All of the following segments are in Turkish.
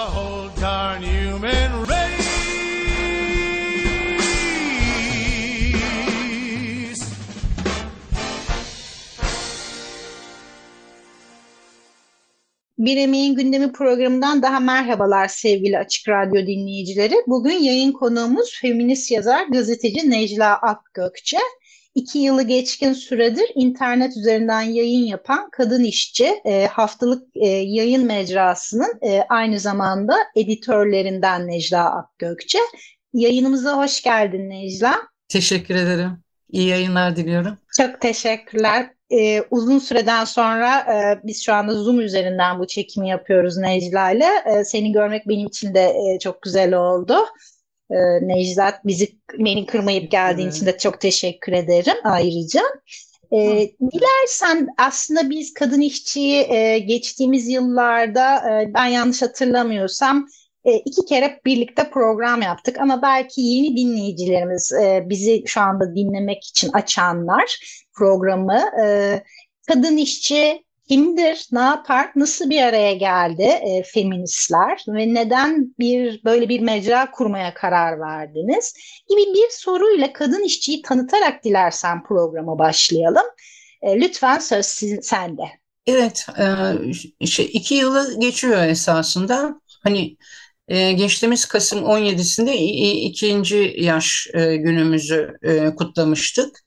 the whole darn human race. Bir Emeğin Gündemi programından daha merhabalar sevgili Açık Radyo dinleyicileri. Bugün yayın konuğumuz feminist yazar, gazeteci Necla Akgökçe. İki yılı geçkin süredir internet üzerinden yayın yapan kadın işçi, e, haftalık e, yayın mecrasının e, aynı zamanda editörlerinden Necla Akgökçe. Yayınımıza hoş geldin Necla. Teşekkür ederim. İyi yayınlar diliyorum. Çok teşekkürler. Ee, uzun süreden sonra e, biz şu anda Zoom üzerinden bu çekimi yapıyoruz Necla ile. E, seni görmek benim için de e, çok güzel oldu. E, Necla bizi beni kırmayıp geldiğin Evet. için de çok teşekkür ederim ayrıca. E, dilersen aslında biz kadın işçiyi e, geçtiğimiz yıllarda e, ben yanlış hatırlamıyorsam e, iki kere birlikte program yaptık ama belki yeni dinleyicilerimiz e, bizi şu anda dinlemek için açanlar programı e, kadın işçi kimdir, ne yapar, nasıl bir araya geldi e, feministler ve neden bir böyle bir mecra kurmaya karar verdiniz gibi bir soruyla kadın işçiyi tanıtarak dilersen programa başlayalım. E, lütfen söz sizin, sende. Evet, e, şey, iki yılı geçiyor esasında. Hani e, geçtiğimiz Kasım 17'sinde i- i- ikinci yaş e, günümüzü e, kutlamıştık.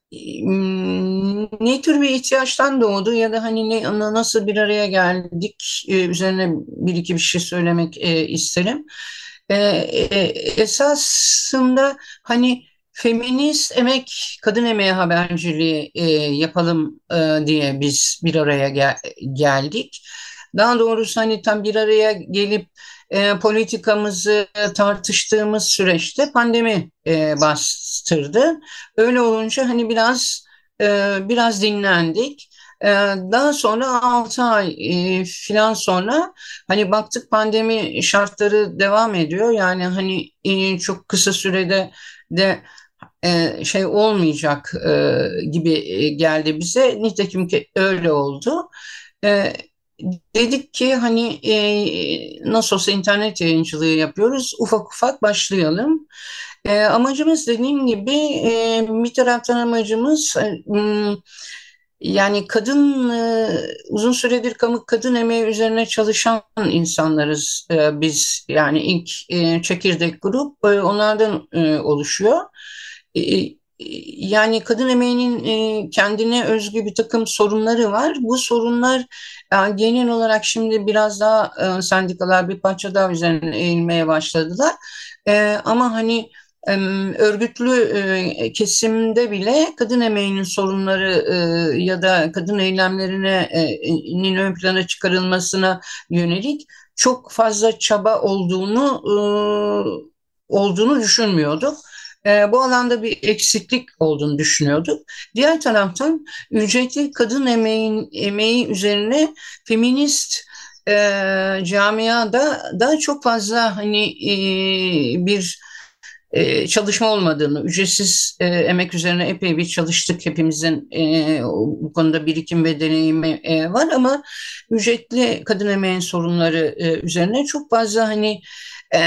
Ne tür bir ihtiyaçtan doğdu ya da hani ne, na- nasıl bir araya geldik üzerine bir iki bir şey söylemek isterim. E, esasında hani feminist emek, kadın emeği haberciliği yapalım diye biz bir araya gel- geldik. Daha doğrusu hani tam bir araya gelip e, politikamızı tartıştığımız süreçte pandemi e, bastırdı. Öyle olunca hani biraz e, biraz dinlendik. E, daha sonra 6 ay e, falan sonra hani baktık pandemi şartları devam ediyor. Yani hani e, çok kısa sürede de e, şey olmayacak e, gibi e, geldi bize. Nitekim ki öyle oldu. Dedik ki hani e, nasıl olsa internet yayıncılığı yapıyoruz. Ufak ufak başlayalım. E, amacımız dediğim gibi e, bir taraftan amacımız e, yani kadın e, uzun süredir kamu kadın emeği üzerine çalışan insanlarız e, biz. Yani ilk e, çekirdek grup e, onlardan e, oluşuyor. E, e, yani kadın emeğinin e, kendine özgü bir takım sorunları var. Bu sorunlar e, genel olarak şimdi biraz daha e, sendikalar bir parça daha üzerine eğilmeye başladılar. Ama hani örgütlü kesimde bile kadın emeğinin sorunları ya da kadın eylemlerinin ön plana çıkarılmasına yönelik çok fazla çaba olduğunu olduğunu düşünmüyorduk. E, bu alanda bir eksiklik olduğunu düşünüyorduk. Diğer taraftan ücretli kadın emeğin emeği üzerine feminist e, camiada daha çok fazla hani e, bir e, çalışma olmadığını, ücretsiz e, emek üzerine epey bir çalıştık. Hepimizin e, bu konuda birikim ve deneyimi e, var ama ücretli kadın emeğin sorunları e, üzerine çok fazla hani e,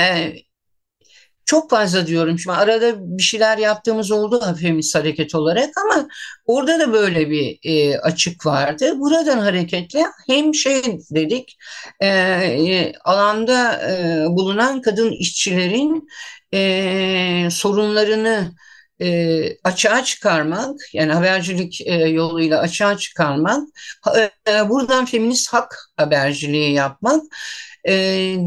çok fazla diyorum şimdi arada bir şeyler yaptığımız oldu feminist hareket olarak ama orada da böyle bir e, açık vardı. Buradan hareketle hem şey dedik e, e, alanda e, bulunan kadın işçilerin e, sorunlarını e, açığa çıkarmak yani habercilik e, yoluyla açığa çıkarmak e, buradan feminist hak haberciliği yapmak e,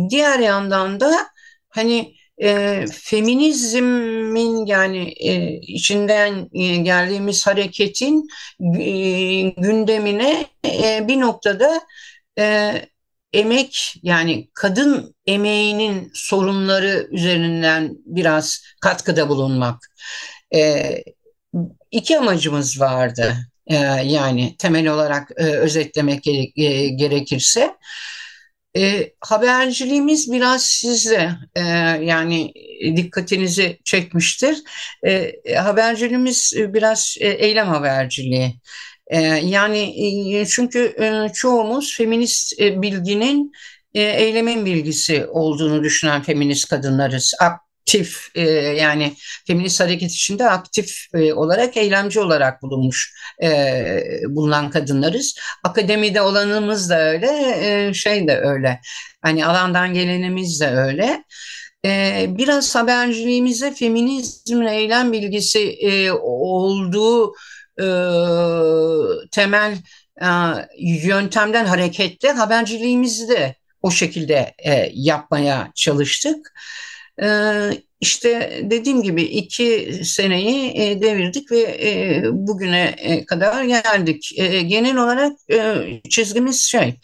diğer yandan da hani e, feminizmin yani e, içinden e, geldiğimiz hareketin e, gündemine e, bir noktada e, emek yani kadın emeğinin sorunları üzerinden biraz katkıda bulunmak. E, iki amacımız vardı. E, yani temel olarak e, özetlemek gerek, e, gerekirse. E, haberciliğimiz biraz sizde e, yani dikkatinizi çekmiştir. E, haberciliğimiz biraz e, eylem haberciliği. E, yani e, çünkü e, çoğumuz feminist e, bilginin e, eylemin bilgisi olduğunu düşünen feminist kadınlarız. Aktif e, yani feminist hareket içinde aktif e, olarak eylemci olarak bulunmuş e, bulunan kadınlarız. Akademide olanımız da öyle, e, şey de öyle. Hani alandan gelenimiz de öyle. E, biraz haberciliğimize feminizmin eylem bilgisi e, olduğu e, temel e, yöntemden hareketle haberciliğimizi de o şekilde e, yapmaya çalıştık. E, işte dediğim gibi iki seneyi e, devirdik ve e, bugüne e, kadar geldik. Genel olarak çizgimiz şey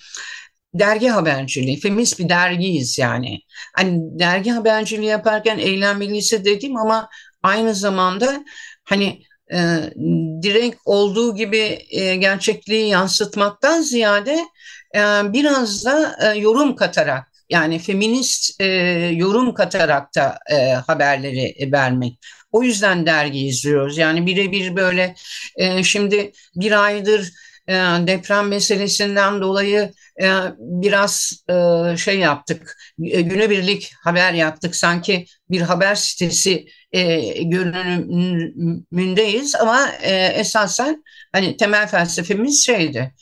dergi haberciliği, feminist bir dergiyiz yani. Hani dergi haberciliği yaparken bilgisi dedim ama aynı zamanda hani e, direkt olduğu gibi e, gerçekliği yansıtmaktan ziyade e, biraz da e, yorum katarak yani feminist e, yorum katarak da e, haberleri vermek. O yüzden dergi izliyoruz. Yani birebir böyle e, şimdi bir aydır e, deprem meselesinden dolayı e, biraz e, şey yaptık, e, günübirlik haber yaptık. Sanki bir haber sitesi e, görünümündeyiz ama e, esasen hani temel felsefemiz şeydi.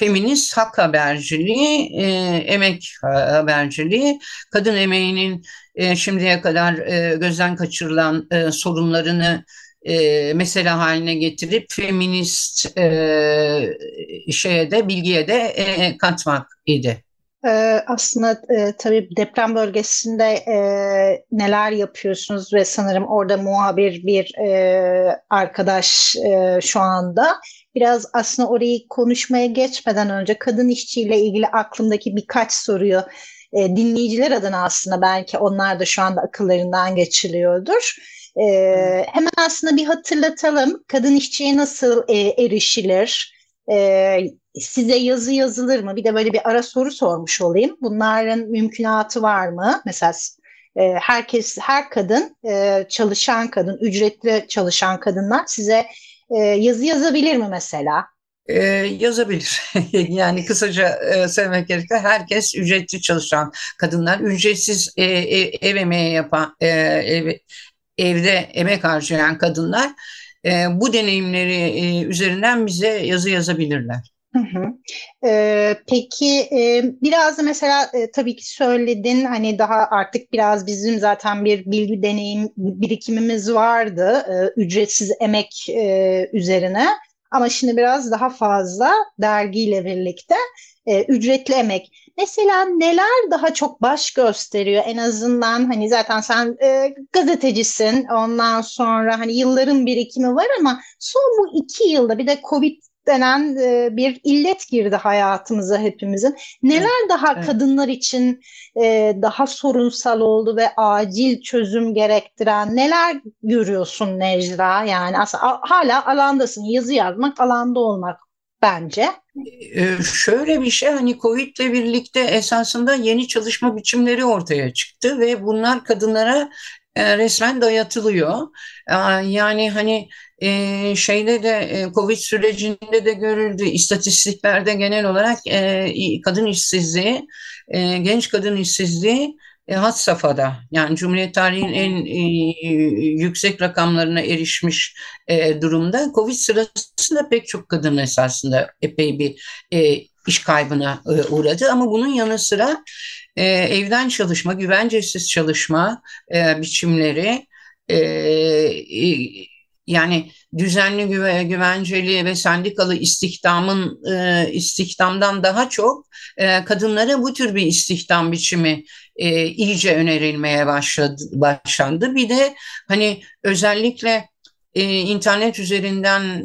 Feminist hak haberciliği, e, emek haberciliği, kadın emeğinin e, şimdiye kadar e, gözden kaçırılan e, sorunlarını e, mesele haline getirip feminist e, şeye de bilgiye de e, katmak idi. Ee, aslında e, tabii deprem bölgesinde e, neler yapıyorsunuz ve sanırım orada muhabir bir e, arkadaş e, şu anda. Biraz aslında orayı konuşmaya geçmeden önce kadın işçiyle ilgili aklımdaki birkaç soruyu e, dinleyiciler adına aslında belki onlar da şu anda akıllarından geçiliyordur. E, hemen aslında bir hatırlatalım. Kadın işçiye nasıl e, erişilir? E, size yazı yazılır mı? Bir de böyle bir ara soru sormuş olayım. Bunların mümkünatı var mı? Mesela e, herkes, her kadın, e, çalışan kadın, ücretli çalışan kadınlar size e, yazı yazabilir mi mesela? Ee, yazabilir. yani kısaca e, söylemek gerekirse herkes ücretli çalışan kadınlar, ücretsiz e, ev, ev emeği yapan, e, ev, evde emek harcayan kadınlar e, bu deneyimleri e, üzerinden bize yazı yazabilirler. Hı. Ee, peki e, biraz da mesela e, tabii ki söyledin hani daha artık biraz bizim zaten bir bilgi deneyim birikimimiz vardı e, ücretsiz emek e, üzerine ama şimdi biraz daha fazla dergiyle birlikte e, ücretli emek. Mesela neler daha çok baş gösteriyor en azından hani zaten sen e, gazetecisin ondan sonra hani yılların birikimi var ama son bu iki yılda bir de Covid denen e, bir illet girdi hayatımıza hepimizin. Neler evet, daha evet. kadınlar için e, daha sorunsal oldu ve acil çözüm gerektiren neler görüyorsun Necla? Yani aslında hala alandasın. Yazı yazmak, alanda olmak bence. Ee, şöyle bir şey hani Covid ile birlikte esasında yeni çalışma biçimleri ortaya çıktı ve bunlar kadınlara e, resmen dayatılıyor. E, yani hani e, şeyde de e, Covid sürecinde de görüldü. İstatistiklerde genel olarak e, kadın işsizliği, e, genç kadın işsizliği e, had safhada. Yani Cumhuriyet tarihinin en e, yüksek rakamlarına erişmiş e, durumda. Covid sırasında pek çok kadın esasında epey bir e, iş kaybına e, uğradı. Ama bunun yanı sıra e, evden çalışma, güvencesiz çalışma e, biçimleri e, yani düzenli güve, güvenceli ve sendikalı istihdamın e, istihdamdan daha çok e, kadınlara bu tür bir istihdam biçimi e, iyice önerilmeye başladı, başlandı. Bir de hani özellikle internet üzerinden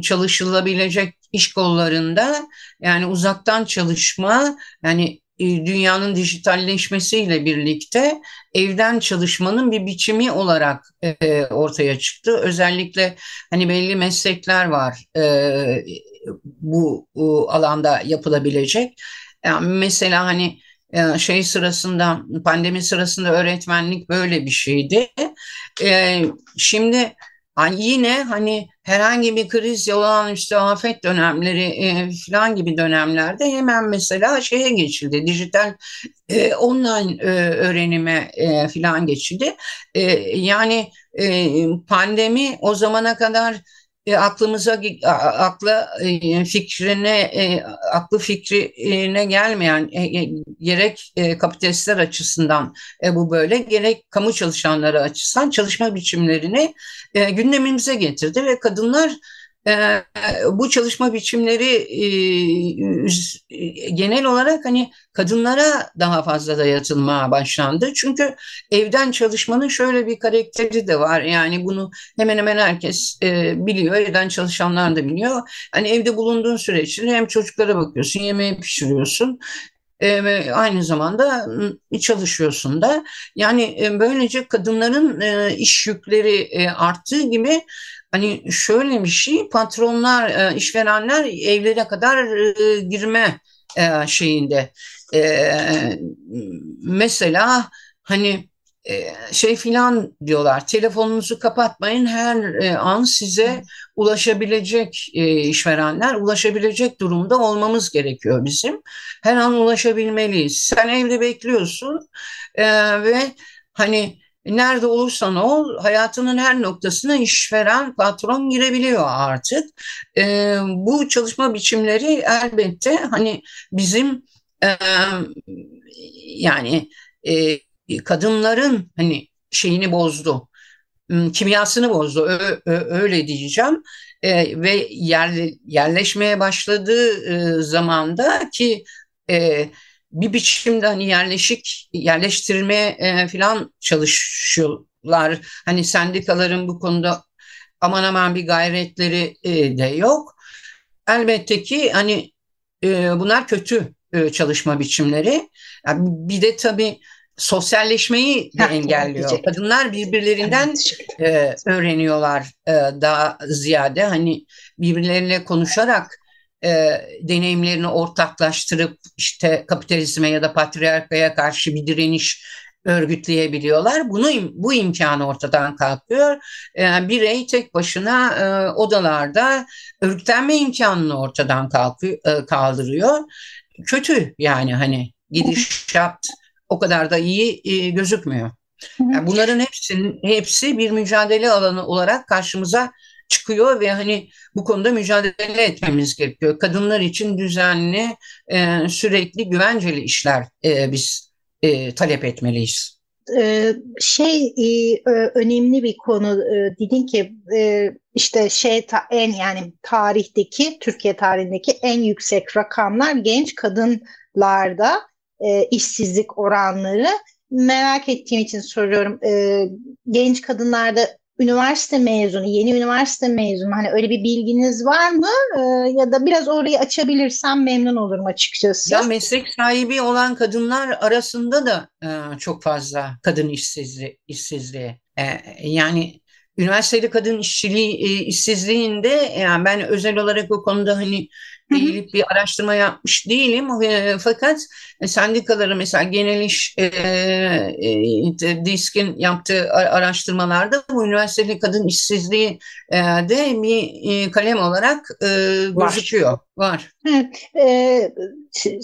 çalışılabilecek iş kollarında yani uzaktan çalışma yani dünyanın dijitalleşmesiyle birlikte evden çalışmanın bir biçimi olarak e, ortaya çıktı. Özellikle hani belli meslekler var e, bu, bu alanda yapılabilecek. Yani mesela hani e, şey sırasında pandemi sırasında öğretmenlik böyle bir şeydi. E, şimdi yani yine hani herhangi bir kriz olağanüstü afet dönemleri e, falan gibi dönemlerde hemen mesela şeye geçildi. Dijital e, online e, öğrenime e, falan geçildi. E, yani e, pandemi o zamana kadar e, aklımıza akla e, fikrine e, aklı fikrine gelmeyen e, e, gerek e, kapitalistler açısından e, bu böyle gerek kamu çalışanları açısından çalışma biçimlerini e, gündemimize getirdi ve kadınlar bu çalışma biçimleri e, genel olarak hani kadınlara daha fazla dayatılmaya başlandı. Çünkü evden çalışmanın şöyle bir karakteri de var. Yani bunu hemen hemen herkes e, biliyor. Evden çalışanlar da biliyor. Hani evde bulunduğun süreçte hem çocuklara bakıyorsun, yemeği pişiriyorsun e, ve aynı zamanda çalışıyorsun da. Yani e, böylece kadınların e, iş yükleri e, arttığı gibi Hani şöyle bir şey patronlar, e, işverenler evlere kadar e, girme e, şeyinde. Mesela hani şey filan diyorlar telefonunuzu kapatmayın her an size ulaşabilecek işverenler ulaşabilecek durumda olmamız gerekiyor bizim. Her an ulaşabilmeliyiz. Sen evde bekliyorsun ve hani nerede olursan ol hayatının her noktasına işveren patron girebiliyor artık. E, bu çalışma biçimleri elbette hani bizim e, yani e, kadınların hani şeyini bozdu hmm, kimyasını bozdu ö, ö, öyle diyeceğim e, ve yer, yerleşmeye başladığı e, zamanda ki e, bir biçimde hani yerleşik yerleştirmeye e, falan çalışıyorlar. Hani sendikaların bu konuda aman aman bir gayretleri e, de yok. Elbette ki hani e, bunlar kötü e, çalışma biçimleri. Yani bir de tabii sosyalleşmeyi de engelliyor. Diyecek. Kadınlar birbirlerinden e, öğreniyorlar e, daha ziyade. Hani birbirlerine konuşarak e, deneyimlerini ortaklaştırıp işte kapitalizme ya da patriarkaya karşı bir direniş örgütleyebiliyorlar. Bunu bu imkan ortadan kalkıyor. E, birey tek başına e, odalarda örgütlenme imkanını ortadan kalkıyor, e, kaldırıyor. Kötü yani hani gidişat o kadar da iyi e, gözükmüyor. Yani bunların hepsinin hepsi bir mücadele alanı olarak karşımıza çıkıyor ve hani bu konuda mücadele etmemiz gerekiyor. Kadınlar için düzenli, e, sürekli güvenceli işler e, biz e, talep etmeliyiz. Ee, şey e, önemli bir konu e, dedin ki e, işte şey en yani tarihteki Türkiye tarihindeki en yüksek rakamlar genç kadınlarda işsizlik oranları merak ettiğim için soruyorum genç kadınlarda üniversite mezunu, yeni üniversite mezunu hani öyle bir bilginiz var mı? Ee, ya da biraz orayı açabilirsem memnun olurum açıkçası. Ya meslek sahibi olan kadınlar arasında da e, çok fazla kadın işsizliği, işsizliği. E, yani üniversiteli kadın işçiliği, e, işsizliğinde yani ben özel olarak o konuda hani eğilip bir araştırma yapmış değilim. E, fakat sendikaları mesela genel iş e, e, DİSK'in yaptığı araştırmalarda bu üniversiteli kadın işsizliği e, de bir e, kalem olarak e, gözüküyor. Var. Ee,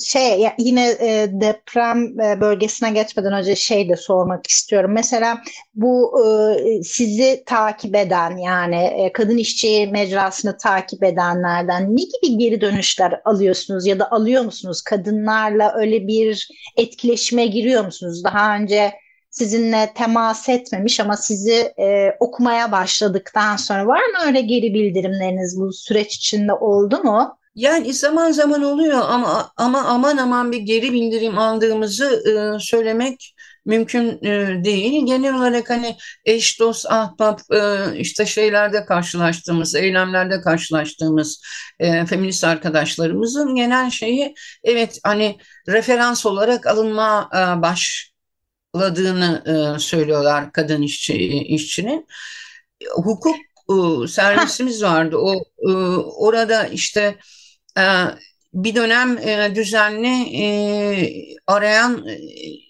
şey yine e, deprem e, bölgesine geçmeden önce şey de sormak istiyorum. Mesela bu e, sizi takip eden yani e, kadın işçi mecrasını takip edenlerden ne gibi geri dönüşler alıyorsunuz ya da alıyor musunuz? Kadınlarla öyle bir etkileşime giriyor musunuz? Daha önce sizinle temas etmemiş ama sizi e, okumaya başladıktan sonra var mı öyle geri bildirimleriniz bu süreç içinde oldu mu? Yani zaman zaman oluyor ama ama aman aman bir geri bildirim aldığımızı e, söylemek mümkün e, değil. Genel olarak hani eş, dost, ahbap e, işte şeylerde karşılaştığımız, eylemlerde karşılaştığımız e, feminist arkadaşlarımızın genel şeyi evet hani referans olarak alınma e, başladığını e, söylüyorlar kadın işçi, işçinin. Hukuk e, servisimiz vardı. O e, orada işte e, bir dönem e, düzenli e, arayan e,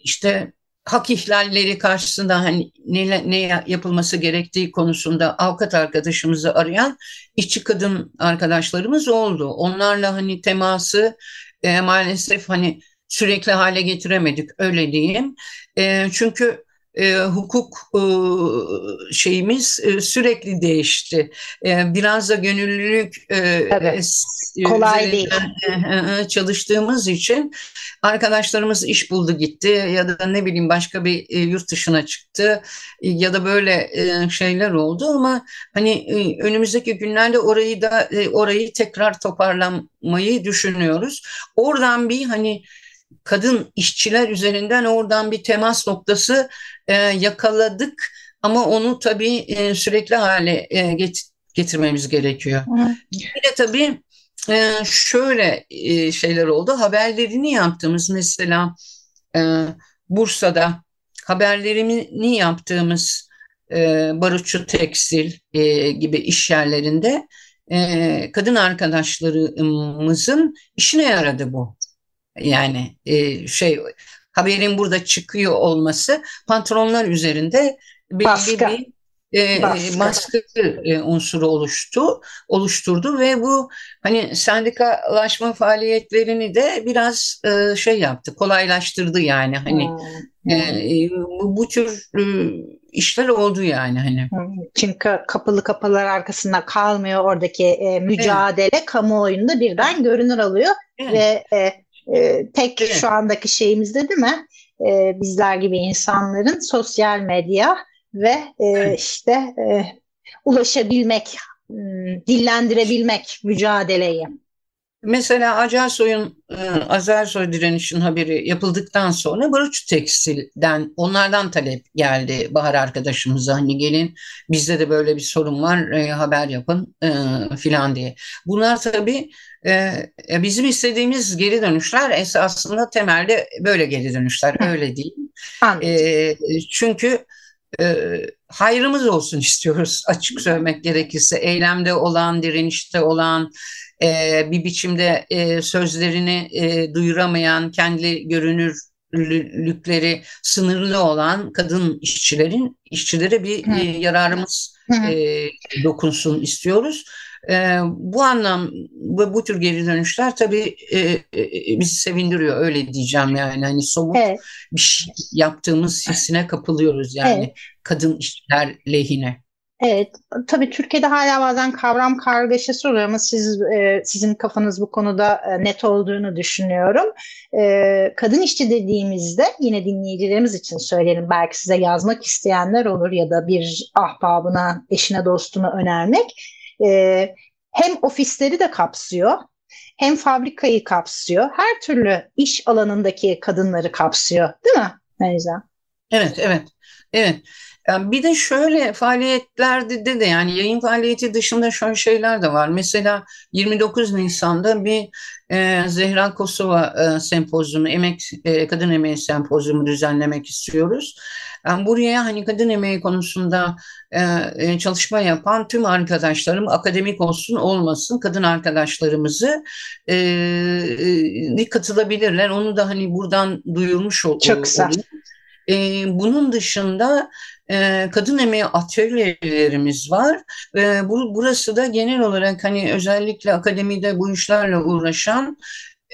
işte hak ihlalleri karşısında hani ne, ne yapılması gerektiği konusunda avukat arkadaşımızı arayan işçi kadın arkadaşlarımız oldu. Onlarla hani teması e, maalesef hani sürekli hale getiremedik öyle diyeyim. E, çünkü e, hukuk e, şeyimiz e, sürekli değişti. E, biraz da gönüllülük e, kolay değil. E, çalıştığımız için arkadaşlarımız iş buldu gitti ya da ne bileyim başka bir e, yurt dışına çıktı ya da böyle e, şeyler oldu ama hani e, önümüzdeki günlerde orayı da e, orayı tekrar toparlamayı düşünüyoruz. Oradan bir hani kadın işçiler üzerinden oradan bir temas noktası e, yakaladık ama onu tabii e, sürekli hale e, get getirmemiz gerekiyor. Hı. Bir de tabii e, şöyle e, şeyler oldu. Haberlerini yaptığımız mesela e, Bursa'da haberlerini yaptığımız e, barutçu tekstil e, gibi iş yerlerinde e, kadın arkadaşlarımızın işine yaradı bu. Yani e, şey haberin burada çıkıyor olması patronlar üzerinde belli Baskı. bir e, baskı, baskı e, unsuru oluştu, oluşturdu ve bu hani sendikalaşma faaliyetlerini de biraz e, şey yaptı, kolaylaştırdı yani hani hmm. e, bu, bu tür e, işler oldu yani hani. Çünkü kapılı kapılar arkasında kalmıyor oradaki e, mücadele evet. kamuoyunda birden görünür alıyor evet. ve e, e, tek evet. şu andaki şeyimizde değil mi? E, bizler gibi insanların sosyal medya ve e, işte e, ulaşabilmek, hmm, dillendirebilmek mücadeleyi. Mesela Acarsoy'un e, Azersoy direnişin haberi yapıldıktan sonra Barış Tekstil'den onlardan talep geldi Bahar arkadaşımıza hani gelin bizde de böyle bir sorun var e, haber yapın e, filan diye. Bunlar tabii e, bizim istediğimiz geri dönüşler esasında temelde böyle geri dönüşler öyle değil. E, çünkü e, hayrımız olsun istiyoruz. Açık söylemek gerekirse eylemde olan direnişte olan e, bir biçimde e, sözlerini e, duyuramayan, kendi görünürlükleri sınırlı olan kadın işçilerin işçilere bir e, yararımız e, dokunsun istiyoruz. E, bu anlam ve bu tür geri dönüşler tabii e, e, bizi sevindiriyor öyle diyeceğim yani hani somut evet. bir şey yaptığımız hissine kapılıyoruz yani evet. kadın işçiler lehine. Evet, tabii Türkiye'de hala bazen kavram kargaşası oluyor ama siz e, sizin kafanız bu konuda e, net olduğunu düşünüyorum. E, kadın işçi dediğimizde yine dinleyicilerimiz için söyleyelim belki size yazmak isteyenler olur ya da bir ahbabına, eşine, dostuna önermek. E, hem ofisleri de kapsıyor, hem fabrikayı kapsıyor, her türlü iş alanındaki kadınları kapsıyor, değil mi Meyza? Evet, evet, evet. Yani bir de şöyle faaliyetlerde de yani yayın faaliyeti dışında şöyle şeyler de var. Mesela 29 Nisan'da bir e, Zehra Kosova e, sempozyumu, emek e, kadın emeği sempozyumu düzenlemek istiyoruz. Yani buraya hani kadın emeği konusunda e, e çalışma yapan tüm arkadaşlarım akademik olsun olmasın kadın arkadaşlarımızı e, e, katılabilirler. Onu da hani buradan duyurmuş ol, Çok güzel. E, bunun dışında e, kadın emeği atölyelerimiz var. E, bu, burası da genel olarak hani özellikle akademide bu işlerle uğraşan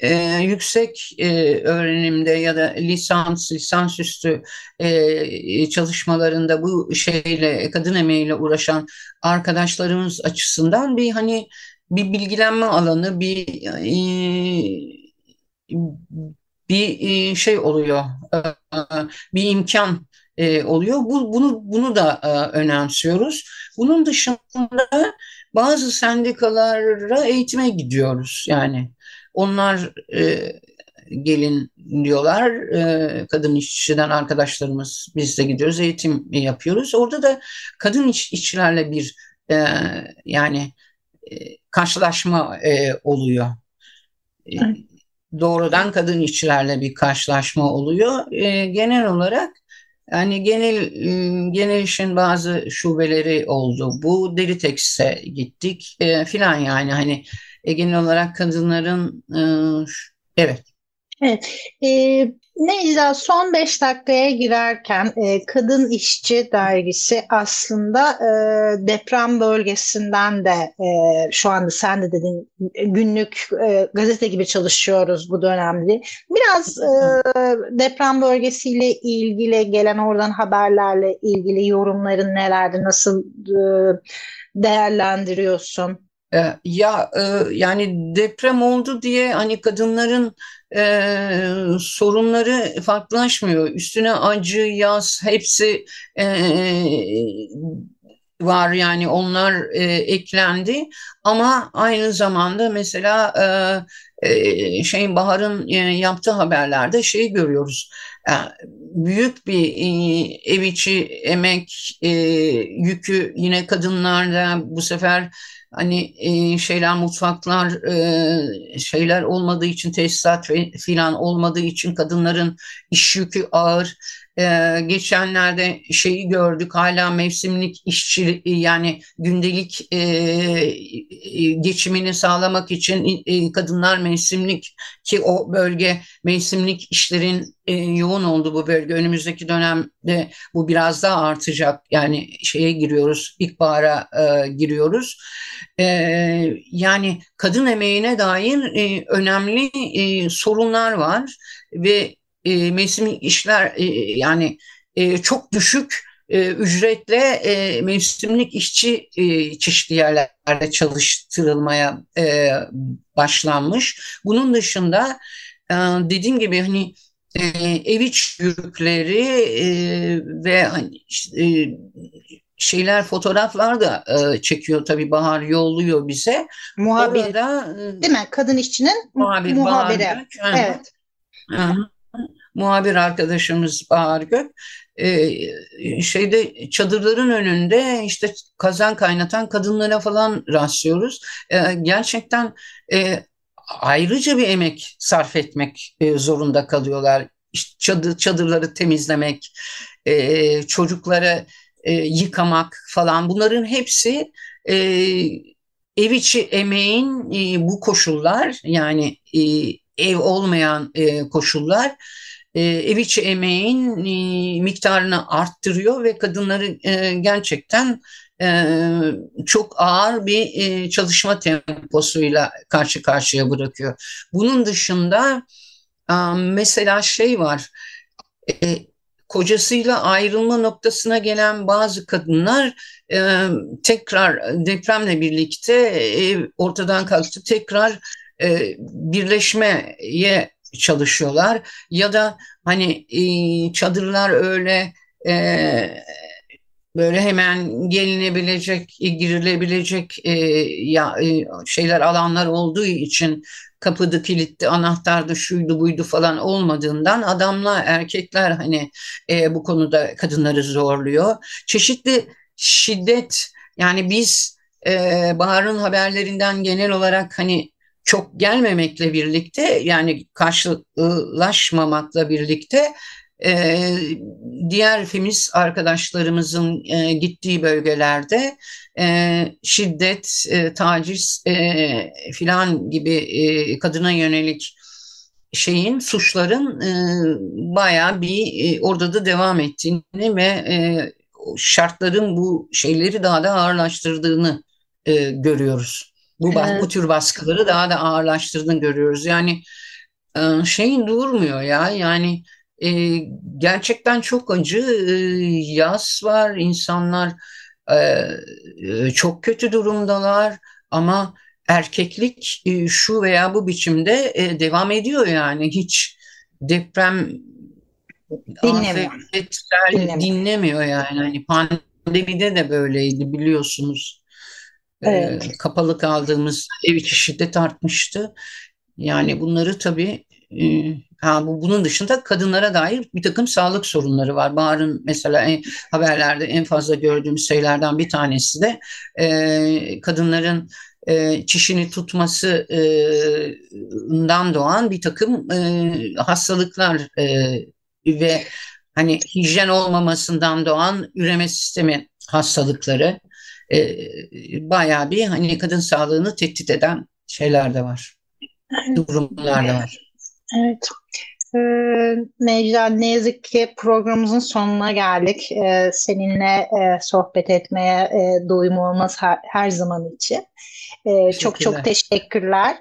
e, yüksek e, öğrenimde ya da lisans, lisansüstü e, çalışmalarında bu şeyle kadın emeğiyle uğraşan arkadaşlarımız açısından bir hani bir bilgilenme alanı, bir e, bir e, şey oluyor, e, bir imkan e, oluyor. Bu, bunu bunu da önemsiyoruz. Bunun dışında bazı sendikalara eğitime gidiyoruz. Yani onlar gelin diyorlar. E, kadın işçiden arkadaşlarımız biz de gidiyoruz eğitim yapıyoruz. Orada da kadın iş, işçilerle bir e, yani e, karşılaşma e, oluyor. E, doğrudan kadın işçilerle bir karşılaşma oluyor. E, genel olarak yani genel genel işin bazı şubeleri oldu. Bu Delitex'e gittik e, filan yani hani e, genel olarak kadınların e, evet. Evet. E, Necla son 5 dakikaya girerken e, Kadın İşçi dergisi aslında e, deprem bölgesinden de e, şu anda sen de dedin günlük e, gazete gibi çalışıyoruz bu dönemde. Biraz e, deprem bölgesiyle ilgili gelen oradan haberlerle ilgili yorumların nelerdi? Nasıl e, değerlendiriyorsun? Ya yani deprem oldu diye hani kadınların e, sorunları farklılaşmıyor. Üstüne acı, yaz hepsi e, var yani onlar e, eklendi ama aynı zamanda mesela e, şeyin Bahar'ın yaptığı haberlerde şeyi görüyoruz. E, büyük bir e, ev içi emek e, yükü yine kadınlarda bu sefer hani e, şeyler mutfaklar e, şeyler olmadığı için tesisat filan olmadığı için kadınların iş yükü ağır. E, geçenlerde şeyi gördük hala mevsimlik işçi yani gündelik e, geçimini sağlamak için e, kadınlar mevsimlik ki o bölge mevsimlik işlerin e, yoğun oldu bu bölge. Önümüzdeki dönemde bu biraz daha artacak. Yani şeye giriyoruz, ilkbahara e, giriyoruz. E, yani kadın emeğine dair e, önemli e, sorunlar var ve e, mevsimlik işler e, yani e, çok düşük e, ücretle e, mevsimlik işçi e, çeşitli yerlerde çalıştırılmaya e, başlanmış. Bunun dışında e, dediğim gibi hani e, ev iç yürükleri e, ve hani işte, e, şeyler fotoğraflar da e, çekiyor tabii Bahar yolluyor bize. Muhabir. Orada, e, değil mi? Kadın işçinin muhabir, muhabiri. Bahar evet. Hı, muhabir arkadaşımız Bahar Gök e, şeyde çadırların önünde işte kazan kaynatan kadınlara falan rastlıyoruz. E, gerçekten e, ayrıca bir emek sarf etmek e, zorunda kalıyorlar. İşte çadır, çadırları temizlemek, e, çocukları e, yıkamak falan bunların hepsi e, ev içi emeğin bu koşullar yani ev olmayan koşullar e, ev içi emeğin e, miktarını arttırıyor ve kadınları e, gerçekten e, çok ağır bir e, çalışma temposuyla karşı karşıya bırakıyor. Bunun dışında e, mesela şey var, e, kocasıyla ayrılma noktasına gelen bazı kadınlar e, tekrar depremle birlikte e, ortadan kalktı, tekrar e, birleşmeye çalışıyorlar ya da hani e, çadırlar öyle e, böyle hemen gelinebilecek, girilebilecek e, ya e, şeyler alanlar olduğu için kapıda kilitli, anahtarda şuydu buydu falan olmadığından adamlar, erkekler hani e, bu konuda kadınları zorluyor. Çeşitli şiddet yani biz e, Bahar'ın haberlerinden genel olarak hani çok gelmemekle birlikte yani karşılaşmamakla birlikte e, diğer feminist arkadaşlarımızın e, gittiği bölgelerde e, şiddet, e, taciz e, filan gibi e, kadına yönelik şeyin suçların e, bayağı bir e, orada da devam ettiğini ve e, şartların bu şeyleri daha da ağırlaştırdığını e, görüyoruz. Bu, evet. bu tür baskıları daha da ağırlaştırdığını görüyoruz. Yani e, şeyin durmuyor ya yani e, gerçekten çok acı e, yaz var insanlar e, e, çok kötü durumdalar ama erkeklik e, şu veya bu biçimde e, devam ediyor yani hiç deprem dinlemiyor. dinlemiyor. dinlemiyor yani hani pandemide de böyleydi biliyorsunuz. Evet. E, kapalı kaldığımız ev içi şiddet artmıştı. Yani bunları tabii e, ha, bu, bunun dışında kadınlara dair bir takım sağlık sorunları var. Bahar'ın mesela en, haberlerde en fazla gördüğümüz sayılardan bir tanesi de e, kadınların e, çişini tutmasından doğan bir takım e, hastalıklar e, ve hani hijyen olmamasından doğan üreme sistemi hastalıkları e, bayağı bir hani kadın sağlığını tehdit eden şeyler de var. Durumlar da var. Evet. Ee, Necla ne yazık ki programımızın sonuna geldik. Ee, seninle e, sohbet etmeye e, doyumumuz her, her zaman için. Ee, çok çok teşekkürler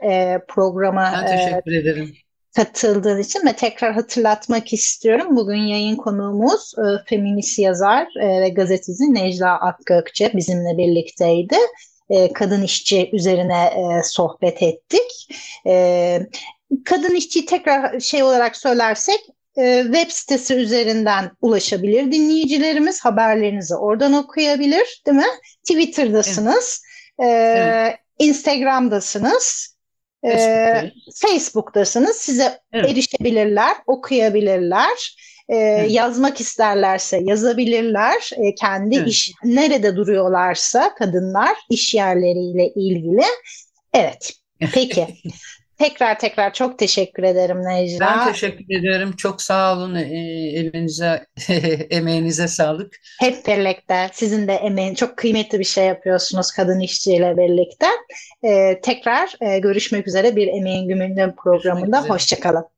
programa ben teşekkür e, ederim. Katıldığın için ve tekrar hatırlatmak istiyorum. Bugün yayın konuğumuz e, feminist yazar e, ve gazeteci Necla Akgökçe bizimle birlikteydi. E, kadın işçi üzerine e, sohbet ettik. E, kadın işçiyi tekrar şey olarak söylersek e, web sitesi üzerinden ulaşabilir dinleyicilerimiz. Haberlerinizi oradan okuyabilir değil mi? Twitter'dasınız. Evet. E, evet. Instagram'dasınız. Ee, Facebook'tasınız. Size evet. erişebilirler, okuyabilirler. Ee, evet. Yazmak isterlerse yazabilirler. Ee, kendi evet. iş nerede duruyorlarsa kadınlar iş yerleriyle ilgili. Evet. Peki. Tekrar tekrar çok teşekkür ederim Necla. Ben teşekkür ederim. Çok sağ olun. E, elinize, emeğinize sağlık. Hep birlikte. Sizin de emeğin çok kıymetli bir şey yapıyorsunuz kadın işçiyle birlikte. E, tekrar e, görüşmek üzere bir Emeğin Gümrüğü programında. Hoşçakalın.